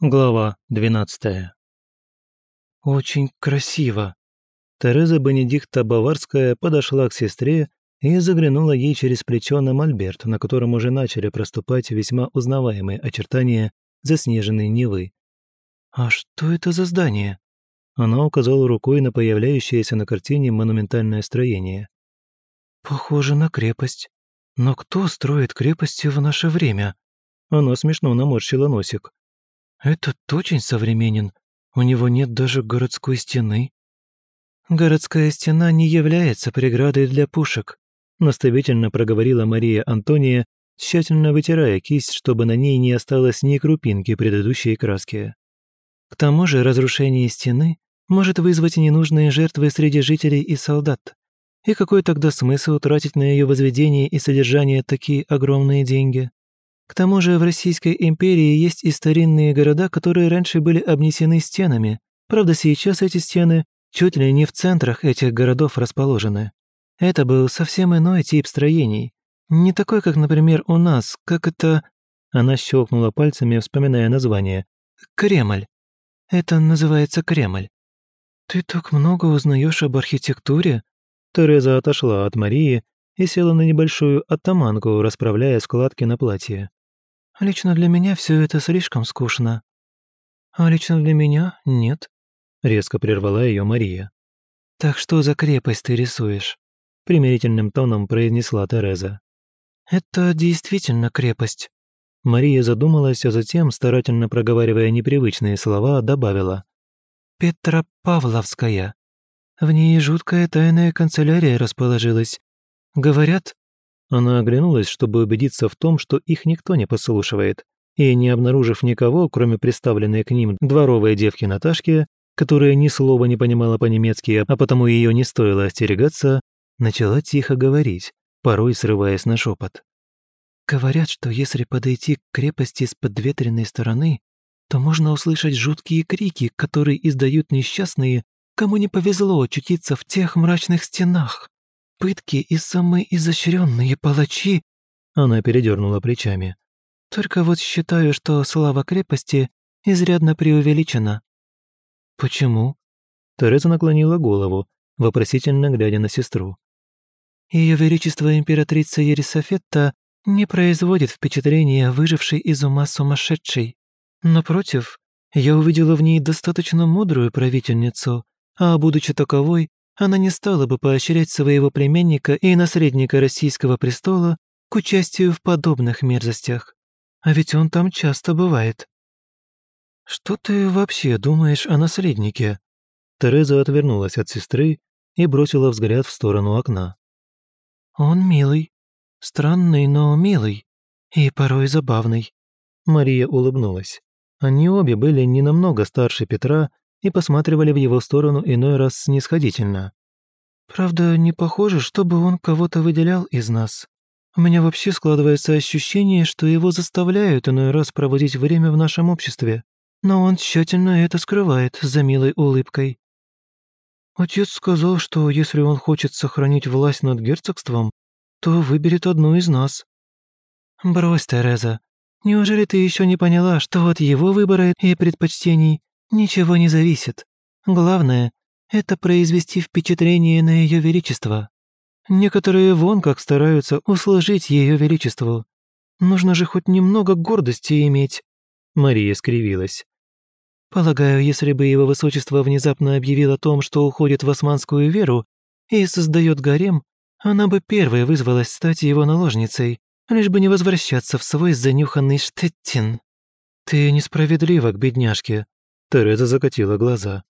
Глава 12. Очень красиво. Тереза Бенедикта Баварская подошла к сестре и заглянула ей через плечо на мольберт, на котором уже начали проступать весьма узнаваемые очертания заснеженной Невы. «А что это за здание?» Она указала рукой на появляющееся на картине монументальное строение. «Похоже на крепость. Но кто строит крепости в наше время?» Она смешно наморщила носик. «Этот очень современен. У него нет даже городской стены». «Городская стена не является преградой для пушек», наставительно проговорила Мария Антония, тщательно вытирая кисть, чтобы на ней не осталось ни крупинки предыдущей краски. К тому же разрушение стены может вызвать ненужные жертвы среди жителей и солдат. И какой тогда смысл тратить на ее возведение и содержание такие огромные деньги? К тому же в Российской империи есть и старинные города, которые раньше были обнесены стенами. Правда, сейчас эти стены чуть ли не в центрах этих городов расположены. Это был совсем иной тип строений. Не такой, как, например, у нас, как это... Она щелкнула пальцами, вспоминая название. Кремль. Это называется Кремль. Ты так много узнаешь об архитектуре? Тереза отошла от Марии и села на небольшую оттаманку, расправляя складки на платье. Лично для меня все это слишком скучно. А лично для меня нет, резко прервала ее Мария. Так что за крепость ты рисуешь? примирительным тоном произнесла Тереза. Это действительно крепость. Мария задумалась, а затем, старательно проговаривая непривычные слова, добавила. «Петропавловская. В ней жуткая тайная канцелярия расположилась. Говорят, она оглянулась, чтобы убедиться в том, что их никто не послушивает, и, не обнаружив никого, кроме представленной к ним дворовой девки Наташки, которая ни слова не понимала по-немецки, а потому ее не стоило остерегаться, начала тихо говорить, порой срываясь на шепот. «Говорят, что если подойти к крепости с подветренной стороны, то можно услышать жуткие крики, которые издают несчастные, кому не повезло очутиться в тех мрачных стенах. Пытки и самые изощренные палачи...» Она передернула плечами. «Только вот считаю, что слава крепости изрядно преувеличена». «Почему?» Тереза наклонила голову, вопросительно глядя на сестру. Ее Величество императрица Ерисофетта не производит впечатления выжившей из ума сумасшедшей. Напротив, я увидела в ней достаточно мудрую правительницу, а будучи таковой, она не стала бы поощрять своего племянника и наследника российского престола к участию в подобных мерзостях. А ведь он там часто бывает. «Что ты вообще думаешь о наследнике?» Тереза отвернулась от сестры и бросила взгляд в сторону окна. «Он милый. Странный, но милый. И порой забавный». Мария улыбнулась. Они обе были не намного старше Петра и посматривали в его сторону иной раз снисходительно. «Правда, не похоже, чтобы он кого-то выделял из нас. У меня вообще складывается ощущение, что его заставляют иной раз проводить время в нашем обществе, но он тщательно это скрывает за милой улыбкой. Отец сказал, что если он хочет сохранить власть над герцогством, то выберет одну из нас. Брось, Тереза, неужели ты еще не поняла, что от его выбора и предпочтений Ничего не зависит. Главное — это произвести впечатление на Ее Величество. Некоторые вон как стараются услужить Ее Величеству. Нужно же хоть немного гордости иметь». Мария скривилась. «Полагаю, если бы Его Высочество внезапно объявил о том, что уходит в османскую веру и создает гарем, она бы первой вызвалась стать его наложницей, лишь бы не возвращаться в свой занюханный Штеттин. Ты несправедлива к бедняжке», Тереза закатила глаза.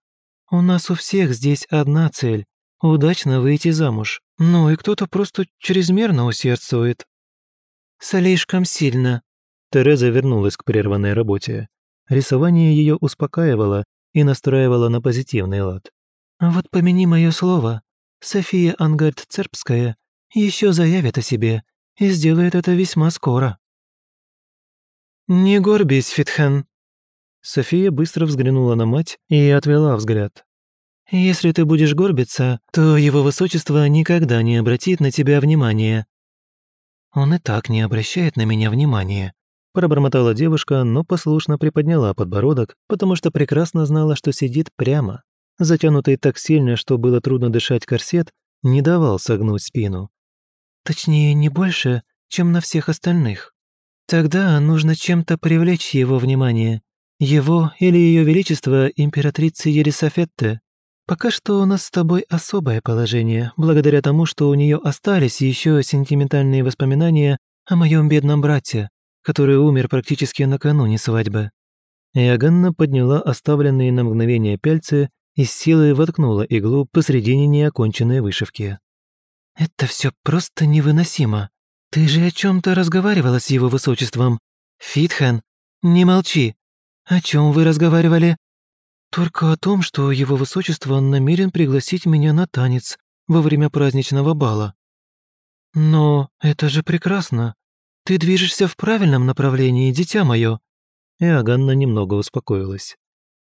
«У нас у всех здесь одна цель – удачно выйти замуж. Ну и кто-то просто чрезмерно усердствует». «Слишком сильно». Тереза вернулась к прерванной работе. Рисование ее успокаивало и настраивало на позитивный лад. «Вот помяни мое слово. София Ангальд-Цербская еще заявит о себе и сделает это весьма скоро». «Не горбись, Фитхен», София быстро взглянула на мать и отвела взгляд. «Если ты будешь горбиться, то его высочество никогда не обратит на тебя внимания». «Он и так не обращает на меня внимания», Пробормотала девушка, но послушно приподняла подбородок, потому что прекрасно знала, что сидит прямо. Затянутый так сильно, что было трудно дышать корсет, не давал согнуть спину. Точнее, не больше, чем на всех остальных. Тогда нужно чем-то привлечь его внимание. Его или Ее Величество императрицы Елисафетты. Пока что у нас с тобой особое положение, благодаря тому, что у нее остались еще сентиментальные воспоминания о моем бедном брате, который умер практически накануне свадьбы». Иоганна подняла оставленные на мгновение пяльцы и с силой воткнула иглу посредине неоконченной вышивки. «Это все просто невыносимо. Ты же о чем то разговаривала с его высочеством. Фитхен, не молчи. О чем вы разговаривали?» Только о том, что его высочество намерен пригласить меня на танец во время праздничного бала. Но это же прекрасно. Ты движешься в правильном направлении, дитя мое. Иоганна немного успокоилась.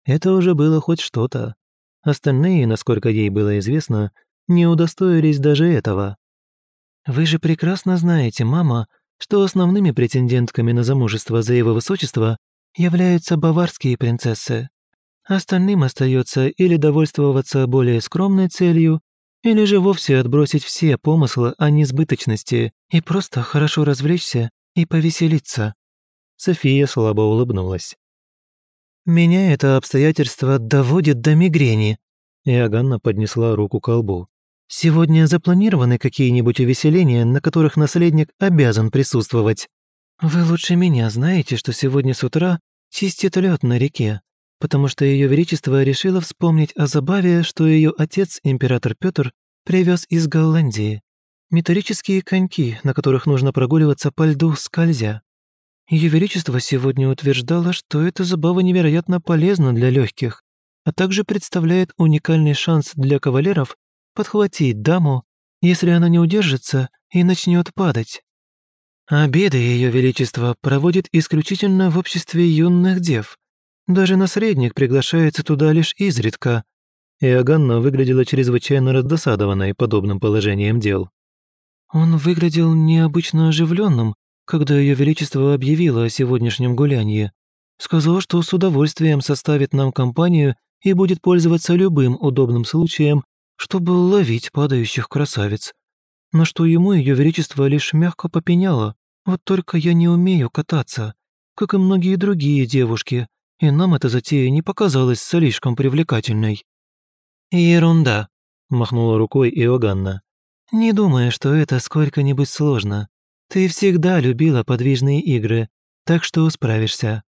Это уже было хоть что-то. Остальные, насколько ей было известно, не удостоились даже этого. Вы же прекрасно знаете, мама, что основными претендентками на замужество за его высочество являются баварские принцессы. Остальным остается или довольствоваться более скромной целью, или же вовсе отбросить все помыслы о несбыточности и просто хорошо развлечься и повеселиться. София слабо улыбнулась. «Меня это обстоятельство доводит до мигрени», Иоганна поднесла руку к колбу. «Сегодня запланированы какие-нибудь увеселения, на которых наследник обязан присутствовать? Вы лучше меня знаете, что сегодня с утра чистит лед на реке потому что Ее Величество решило вспомнить о забаве, что ее отец, император Петр, привез из Голландии. Металлические коньки, на которых нужно прогуливаться по льду скользя. Ее Величество сегодня утверждало, что эта забава невероятно полезна для легких, а также представляет уникальный шанс для кавалеров подхватить даму, если она не удержится и начнет падать. Обеды Ее Величество проводит исключительно в обществе юных дев, даже наследник приглашается туда лишь изредка». Иоганна выглядела чрезвычайно раздосадованной подобным положением дел. «Он выглядел необычно оживленным, когда Ее Величество объявило о сегодняшнем гулянии. Сказал, что с удовольствием составит нам компанию и будет пользоваться любым удобным случаем, чтобы ловить падающих красавиц. На что ему Ее Величество лишь мягко попеняло. Вот только я не умею кататься, как и многие другие девушки, и нам эта затея не показалась слишком привлекательной». «Ерунда», — махнула рукой Иоганна. «Не думаю, что это сколько-нибудь сложно. Ты всегда любила подвижные игры, так что справишься».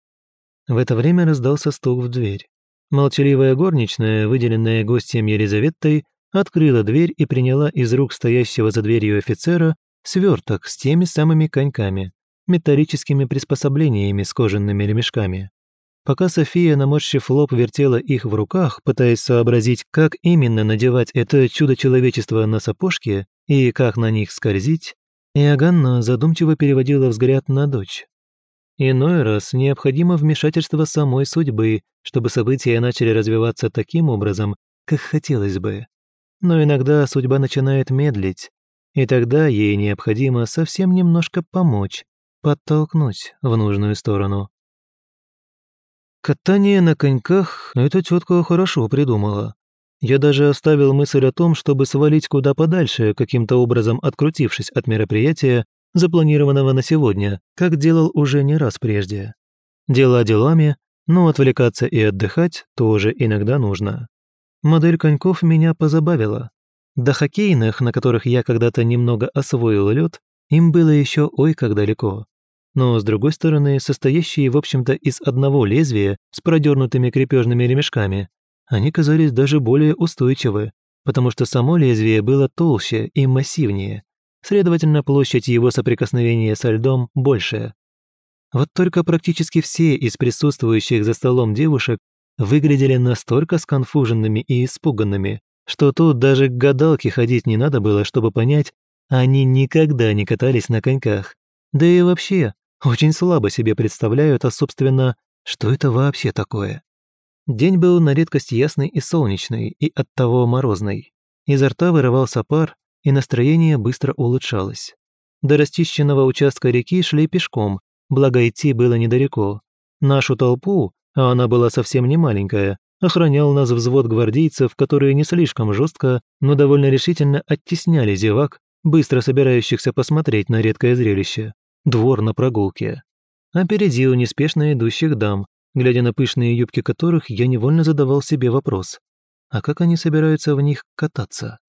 В это время раздался стук в дверь. Молчаливая горничная, выделенная гостем Елизаветой, открыла дверь и приняла из рук стоящего за дверью офицера сверток с теми самыми коньками, металлическими приспособлениями с кожаными ремешками. Пока София, наморщив лоб, вертела их в руках, пытаясь сообразить, как именно надевать это чудо человечества на сапожки и как на них скользить, Иоганна задумчиво переводила взгляд на дочь. Иной раз необходимо вмешательство самой судьбы, чтобы события начали развиваться таким образом, как хотелось бы. Но иногда судьба начинает медлить, и тогда ей необходимо совсем немножко помочь, подтолкнуть в нужную сторону. Катание на коньках эта тетка хорошо придумала. Я даже оставил мысль о том, чтобы свалить куда подальше, каким-то образом открутившись от мероприятия, запланированного на сегодня, как делал уже не раз прежде. Дела делами, но отвлекаться и отдыхать тоже иногда нужно. Модель коньков меня позабавила. До хоккейных, на которых я когда-то немного освоил лед, им было еще ой как далеко но, с другой стороны, состоящие, в общем-то, из одного лезвия с продернутыми крепежными ремешками, они казались даже более устойчивы, потому что само лезвие было толще и массивнее, следовательно, площадь его соприкосновения со льдом большая. Вот только практически все из присутствующих за столом девушек выглядели настолько сконфуженными и испуганными, что тут даже к гадалке ходить не надо было, чтобы понять, они никогда не катались на коньках. Да и вообще, очень слабо себе представляют, а, собственно, что это вообще такое. День был на редкость ясный и солнечный, и оттого морозный. Изо рта вырывался пар, и настроение быстро улучшалось. До расчищенного участка реки шли пешком, благо идти было недалеко. Нашу толпу, а она была совсем не маленькая, охранял нас взвод гвардейцев, которые не слишком жестко, но довольно решительно оттесняли зевак, быстро собирающихся посмотреть на редкое зрелище – двор на прогулке. Опередил неспешно идущих дам, глядя на пышные юбки которых я невольно задавал себе вопрос – а как они собираются в них кататься?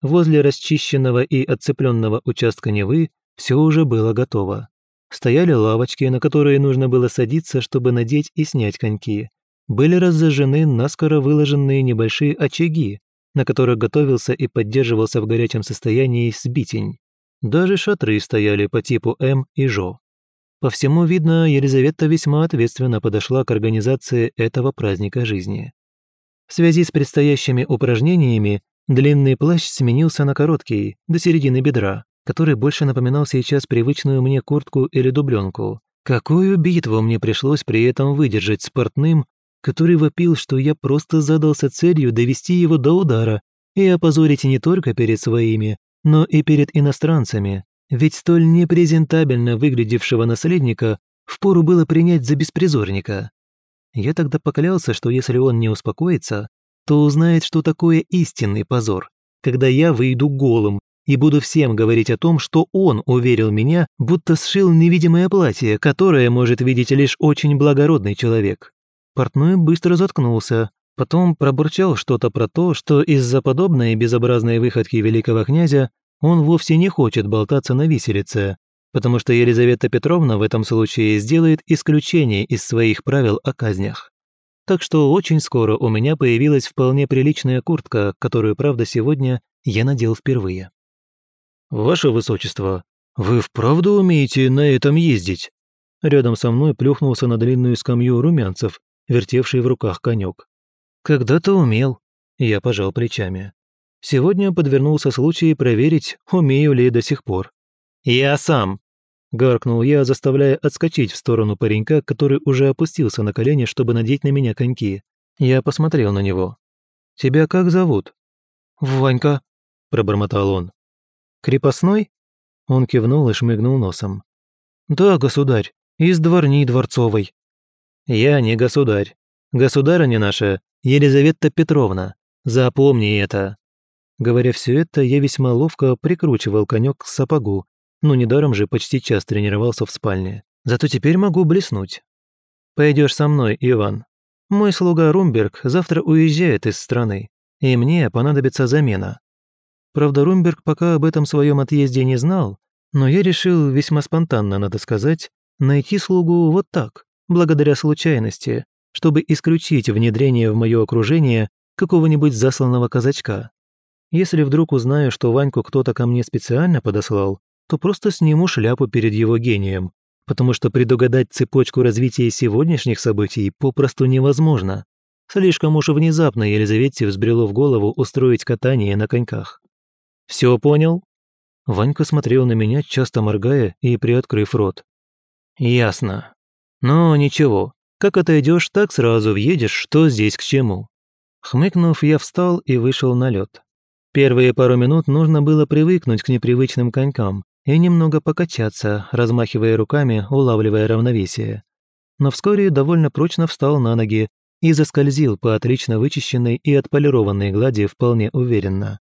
Возле расчищенного и отцепленного участка Невы все уже было готово. Стояли лавочки, на которые нужно было садиться, чтобы надеть и снять коньки. Были разожжены наскоро выложенные небольшие очаги, на которых готовился и поддерживался в горячем состоянии сбитень. Даже шатры стояли по типу М и ЖО. По всему видно, Елизавета весьма ответственно подошла к организации этого праздника жизни. В связи с предстоящими упражнениями длинный плащ сменился на короткий, до середины бедра, который больше напоминал сейчас привычную мне куртку или дубленку. Какую битву мне пришлось при этом выдержать с портным, который вопил, что я просто задался целью довести его до удара и опозорить не только перед своими, но и перед иностранцами, ведь столь непрезентабельно выглядевшего наследника впору было принять за беспризорника. Я тогда поклялся, что если он не успокоится, то узнает, что такое истинный позор, когда я выйду голым и буду всем говорить о том, что он уверил меня, будто сшил невидимое платье, которое может видеть лишь очень благородный человек. Портной быстро заткнулся, потом пробурчал что-то про то, что из-за подобной безобразной выходки великого князя он вовсе не хочет болтаться на виселице, потому что Елизавета Петровна в этом случае сделает исключение из своих правил о казнях. Так что очень скоро у меня появилась вполне приличная куртка, которую, правда, сегодня я надел впервые. «Ваше Высочество, вы вправду умеете на этом ездить?» Рядом со мной плюхнулся на длинную скамью румянцев, вертевший в руках конек. «Когда-то умел», — я пожал плечами. Сегодня подвернулся случай проверить, умею ли до сих пор. «Я сам!» – гаркнул я, заставляя отскочить в сторону паренька, который уже опустился на колени, чтобы надеть на меня коньки. Я посмотрел на него. «Тебя как зовут?» «Ванька», – пробормотал он. «Крепостной?» Он кивнул и шмыгнул носом. «Да, государь, из дворни дворцовой». «Я не государь. Государыня наша Елизавета Петровна. Запомни это». Говоря все это, я весьма ловко прикручивал конек к сапогу, но недаром же почти час тренировался в спальне. Зато теперь могу блеснуть. Пойдешь со мной, Иван. Мой слуга Румберг завтра уезжает из страны, и мне понадобится замена. Правда, Румберг пока об этом своем отъезде не знал, но я решил, весьма спонтанно, надо сказать, найти слугу вот так, благодаря случайности, чтобы исключить внедрение в мое окружение какого-нибудь засланного казачка. Если вдруг узнаю, что Ваньку кто-то ко мне специально подослал, то просто сниму шляпу перед его гением, потому что предугадать цепочку развития сегодняшних событий попросту невозможно. Слишком уж внезапно Елизавете взбрело в голову устроить катание на коньках. «Все понял?» Ванька смотрел на меня, часто моргая и приоткрыв рот. «Ясно. Но ничего, как отойдешь, так сразу въедешь, что здесь к чему». Хмыкнув, я встал и вышел на лед. Первые пару минут нужно было привыкнуть к непривычным конькам и немного покачаться, размахивая руками, улавливая равновесие. Но вскоре довольно прочно встал на ноги и заскользил по отлично вычищенной и отполированной глади вполне уверенно.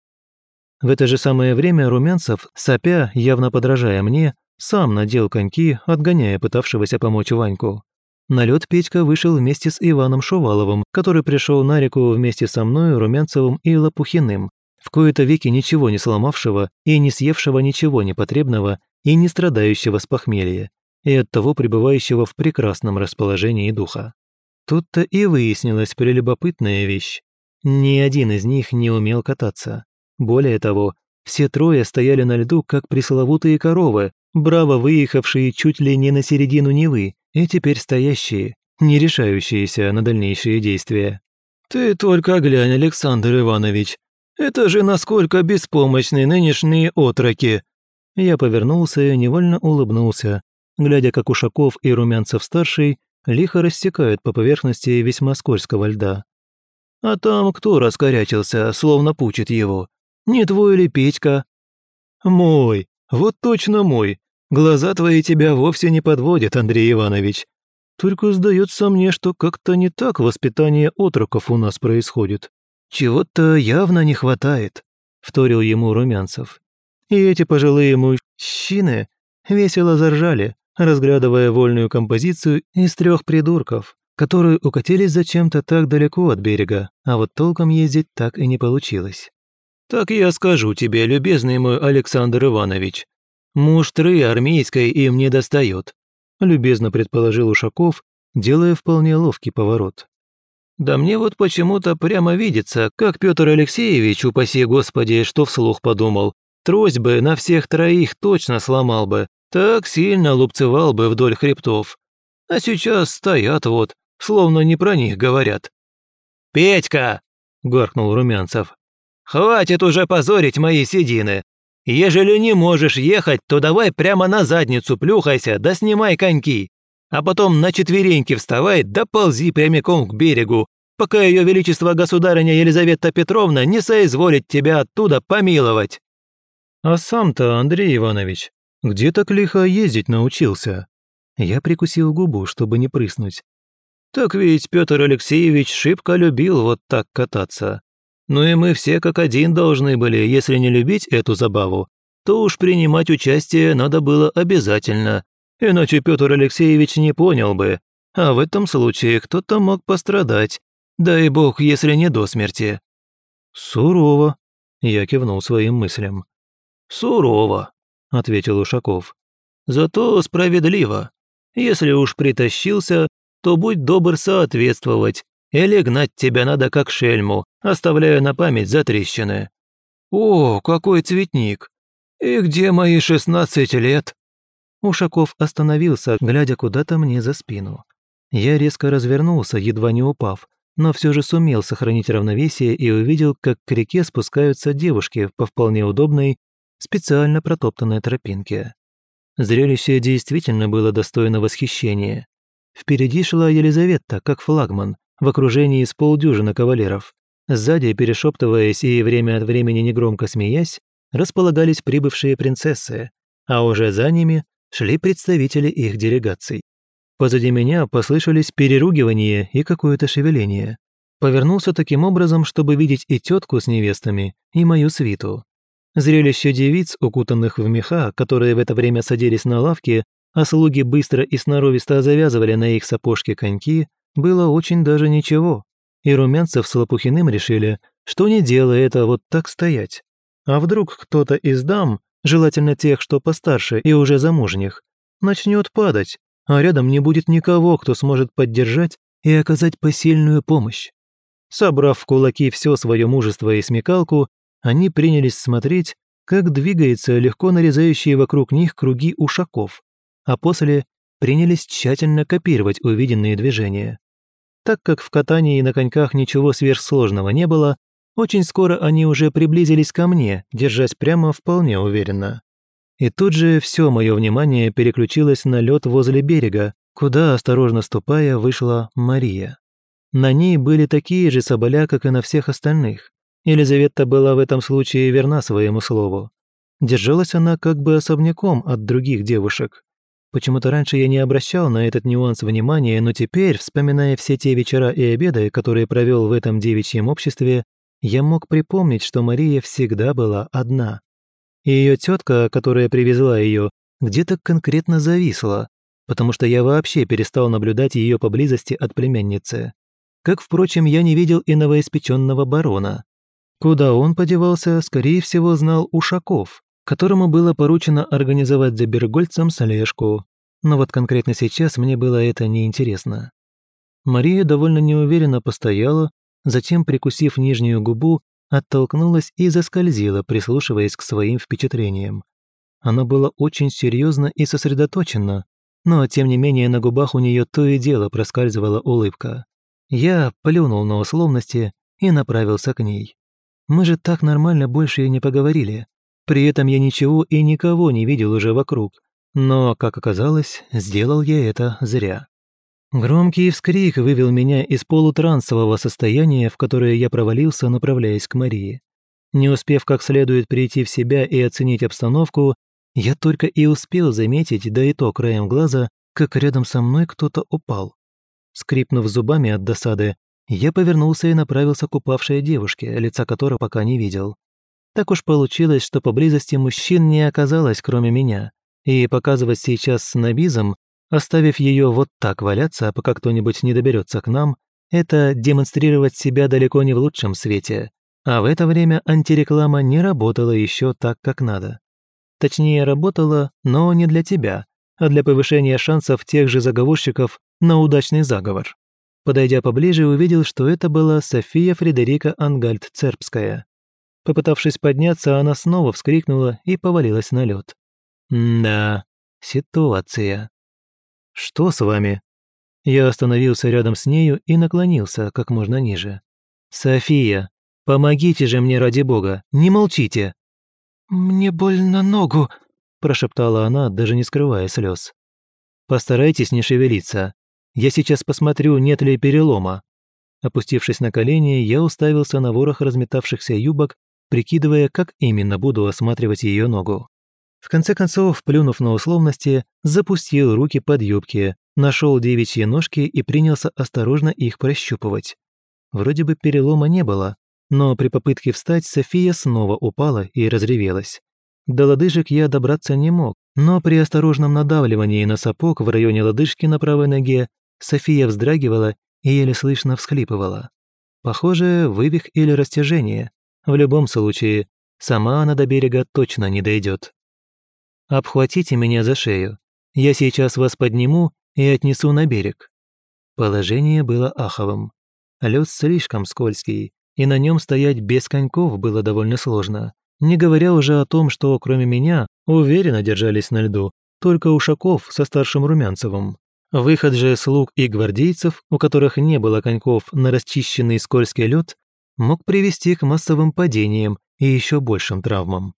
В это же самое время Румянцев, сопя, явно подражая мне, сам надел коньки, отгоняя пытавшегося помочь Ваньку. На лед Петька вышел вместе с Иваном Шуваловым, который пришел на реку вместе со мной, Румянцевым и Лопухиным, в кои-то веки ничего не сломавшего и не съевшего ничего непотребного и не страдающего с похмелья, и оттого пребывающего в прекрасном расположении духа. Тут-то и выяснилась прелюбопытная вещь. Ни один из них не умел кататься. Более того, все трое стояли на льду, как пресловутые коровы, браво выехавшие чуть ли не на середину Невы, и теперь стоящие, не решающиеся на дальнейшие действия. «Ты только глянь, Александр Иванович, это же насколько беспомощны нынешние отроки!» Я повернулся и невольно улыбнулся, глядя, как Ушаков и Румянцев-старший лихо рассекают по поверхности весьма скользкого льда. «А там кто раскорячился, словно пучит его? Не твой ли Петька?» «Мой, вот точно мой. Глаза твои тебя вовсе не подводят, Андрей Иванович. Только сдается мне, что как-то не так воспитание отроков у нас происходит. Чего-то явно не хватает», — вторил ему Румянцев. И эти пожилые мужчины весело заржали, разглядывая вольную композицию из трех придурков, которые укатились зачем-то так далеко от берега, а вот толком ездить так и не получилось. «Так я скажу тебе, любезный мой Александр Иванович, муштры армейской им не достает», любезно предположил Ушаков, делая вполне ловкий поворот. «Да мне вот почему-то прямо видится, как Петр Алексеевич, упаси Господи, что вслух подумал, трость бы на всех троих точно сломал бы, так сильно лупцевал бы вдоль хребтов. А сейчас стоят вот, словно не про них говорят». «Петька!» – гаркнул Румянцев. «Хватит уже позорить мои седины. Ежели не можешь ехать, то давай прямо на задницу плюхайся, да снимай коньки. А потом на четвереньки вставай, да ползи прямиком к берегу, пока ее величество государыня Елизавета Петровна не соизволит тебя оттуда помиловать». «А сам-то, Андрей Иванович, где так лихо ездить научился?» Я прикусил губу, чтобы не прыснуть. «Так ведь Петр Алексеевич шибко любил вот так кататься. Ну и мы все как один должны были, если не любить эту забаву, то уж принимать участие надо было обязательно, иначе Петр Алексеевич не понял бы, а в этом случае кто-то мог пострадать, дай бог, если не до смерти». «Сурово», — я кивнул своим мыслям. «Сурово», — ответил Ушаков. «Зато справедливо. Если уж притащился, то будь добр соответствовать, или гнать тебя надо как шельму, оставляя на память затрещины. О, какой цветник! И где мои шестнадцать лет?» Ушаков остановился, глядя куда-то мне за спину. Я резко развернулся, едва не упав, но все же сумел сохранить равновесие и увидел, как к реке спускаются девушки по вполне удобной, специально протоптанной тропинке. Зрелище действительно было достойно восхищения. Впереди шла Елизавета, как флагман, в окружении с полдюжины кавалеров. Сзади, перешептываясь и время от времени негромко смеясь, располагались прибывшие принцессы, а уже за ними шли представители их делегаций. Позади меня послышались переругивания и какое-то шевеление. Повернулся таким образом, чтобы видеть и тетку с невестами, и мою свиту. Зрелище девиц, укутанных в меха, которые в это время садились на лавке, а слуги быстро и сноровисто завязывали на их сапожки коньки, было очень даже ничего, и Румянцев с Лопухиным решили, что не дело это вот так стоять. А вдруг кто-то из дам, желательно тех, что постарше и уже замужних, начнет падать, а рядом не будет никого, кто сможет поддержать и оказать посильную помощь. Собрав в кулаки все свое мужество и смекалку, они принялись смотреть, как двигается легко нарезающие вокруг них круги ушаков, а после принялись тщательно копировать увиденные движения. Так как в катании на коньках ничего сверхсложного не было, очень скоро они уже приблизились ко мне, держась прямо вполне уверенно. И тут же все мое внимание переключилось на лед возле берега, куда, осторожно ступая, вышла Мария. На ней были такие же соболя, как и на всех остальных. Елизавета была в этом случае верна своему слову. Держалась она как бы особняком от других девушек, Почему-то раньше я не обращал на этот нюанс внимания, но теперь, вспоминая все те вечера и обеды, которые провел в этом девичьем обществе, я мог припомнить, что Мария всегда была одна. И ее тетка, которая привезла ее, где-то конкретно зависла, потому что я вообще перестал наблюдать ее поблизости от племянницы. Как, впрочем, я не видел и новоиспеченного барона. Куда он подевался, скорее всего, знал Ушаков, которому было поручено организовать за Бергольцем слежку. Но вот конкретно сейчас мне было это неинтересно. Мария довольно неуверенно постояла, затем, прикусив нижнюю губу, оттолкнулась и заскользила, прислушиваясь к своим впечатлениям. Оно было очень серьезно и сосредоточено, но тем не менее на губах у нее то и дело проскальзывала улыбка. Я плюнул на условности и направился к ней. Мы же так нормально больше и не поговорили. При этом я ничего и никого не видел уже вокруг. Но, как оказалось, сделал я это зря. Громкий вскрик вывел меня из полутрансового состояния, в которое я провалился, направляясь к Марии. Не успев как следует прийти в себя и оценить обстановку, Я только и успел заметить, да и то краем глаза, как рядом со мной кто-то упал. Скрипнув зубами от досады, я повернулся и направился к упавшей девушке, лица которой пока не видел. Так уж получилось, что поблизости мужчин не оказалось, кроме меня, и показывать сейчас снобизм, оставив ее вот так валяться, пока кто-нибудь не доберется к нам, это демонстрировать себя далеко не в лучшем свете. А в это время антиреклама не работала еще так, как надо. Точнее, работала, но не для тебя, а для повышения шансов тех же заговорщиков на удачный заговор. Подойдя поближе, увидел, что это была София Фредерика Ангальд-Цербская. Попытавшись подняться, она снова вскрикнула и повалилась на лед. «Да, ситуация». «Что с вами?» Я остановился рядом с нею и наклонился как можно ниже. «София, помогите же мне ради бога, не молчите!» «Мне больно ногу», – прошептала она, даже не скрывая слез. «Постарайтесь не шевелиться. Я сейчас посмотрю, нет ли перелома». Опустившись на колени, я уставился на ворох разметавшихся юбок, прикидывая, как именно буду осматривать ее ногу. В конце концов, плюнув на условности, запустил руки под юбки, нашел девичьи ножки и принялся осторожно их прощупывать. Вроде бы перелома не было, но при попытке встать София снова упала и разревелась. До лодыжек я добраться не мог, но при осторожном надавливании на сапог в районе лодыжки на правой ноге София вздрагивала и еле слышно всхлипывала. Похоже, вывих или растяжение. В любом случае, сама она до берега точно не дойдет. «Обхватите меня за шею. Я сейчас вас подниму и отнесу на берег». Положение было аховым. Лед слишком скользкий, и на нем стоять без коньков было довольно сложно. Не говоря уже о том, что кроме меня уверенно держались на льду только Ушаков со старшим Румянцевым. Выход же слуг и гвардейцев, у которых не было коньков на расчищенный скользкий лед, мог привести к массовым падениям и еще большим травмам.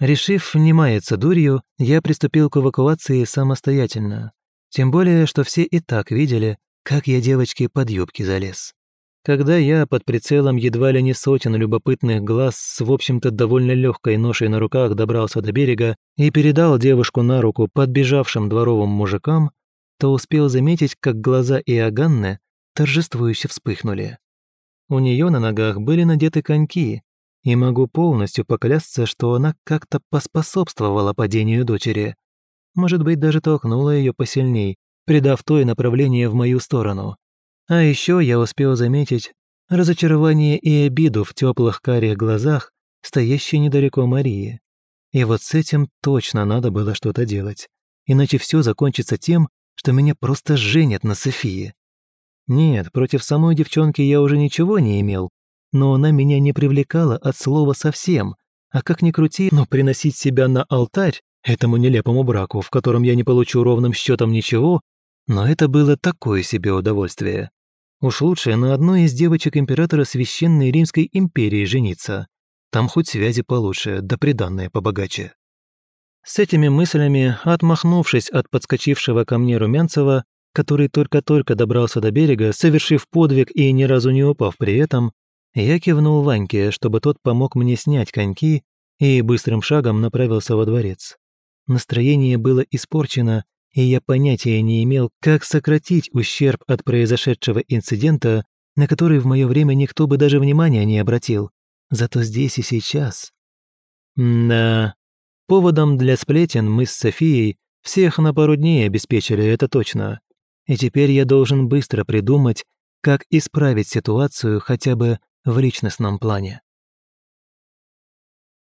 Решив не маяться дурью, я приступил к эвакуации самостоятельно. Тем более, что все и так видели, как я девочке под юбки залез. Когда я под прицелом едва ли не сотен любопытных глаз с, в общем-то, довольно легкой ношей на руках добрался до берега и передал девушку на руку подбежавшим дворовым мужикам, то успел заметить, как глаза Иоганны торжествующе вспыхнули. У нее на ногах были надеты коньки, и могу полностью поклясться, что она как-то поспособствовала падению дочери. Может быть, даже толкнула ее посильней, придав той направление в мою сторону. А еще я успел заметить разочарование и обиду в теплых карих глазах, стоящей недалеко Марии. И вот с этим точно надо было что-то делать, иначе все закончится тем, что меня просто женят на Софии. Нет, против самой девчонки я уже ничего не имел, но она меня не привлекала от слова совсем, а как ни крути, но приносить себя на алтарь этому нелепому браку, в котором я не получу ровным счетом ничего, но это было такое себе удовольствие. Уж лучше на одной из девочек императора Священной Римской империи жениться. Там хоть связи получше, да приданное побогаче. С этими мыслями, отмахнувшись от подскочившего ко мне Румянцева, который только-только добрался до берега, совершив подвиг и ни разу не упав при этом, я кивнул Ваньке, чтобы тот помог мне снять коньки и быстрым шагом направился во дворец. Настроение было испорчено, и я понятия не имел, как сократить ущерб от произошедшего инцидента, на который в мое время никто бы даже внимания не обратил. Зато здесь и сейчас. Да, Поводом для сплетен мы с Софией всех на пару дней обеспечили, это точно. И теперь я должен быстро придумать, как исправить ситуацию хотя бы в личностном плане.